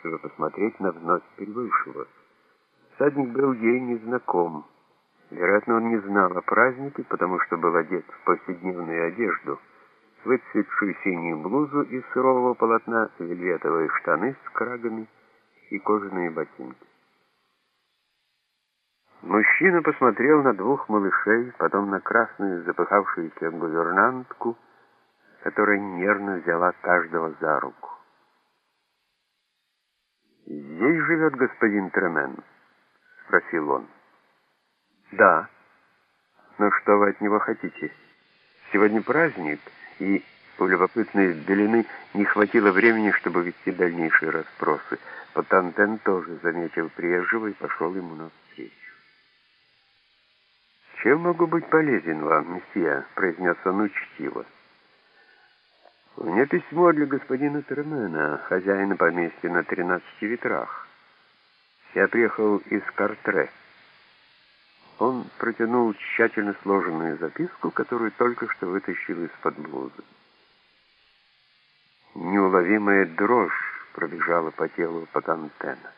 чтобы посмотреть на вновь прибывшего. Садник был ей незнаком. Вероятно, он не знал о празднике, потому что был одет в повседневную одежду, выцветшую синюю блузу из сырого полотна, вельветовые штаны с крагами и кожаные ботинки. Мужчина посмотрел на двух малышей, потом на красную запыхавшуюся гувернантку, которая нервно взяла каждого за руку. «Здесь живет господин Тремен?» — спросил он. «Да. Но что вы от него хотите? Сегодня праздник, и у любопытной Белины не хватило времени, чтобы вести дальнейшие расспросы. Потантен тоже заметил приезжего и пошел ему навстречу. «Чем могу быть полезен вам, месье?» — произнес он учтиво. «У меня письмо для господина Термена, хозяина поместья на тринадцати ветрах. Я приехал из Картре». Он протянул тщательно сложенную записку, которую только что вытащил из-под блузы. Неуловимая дрожь пробежала по телу Патантена.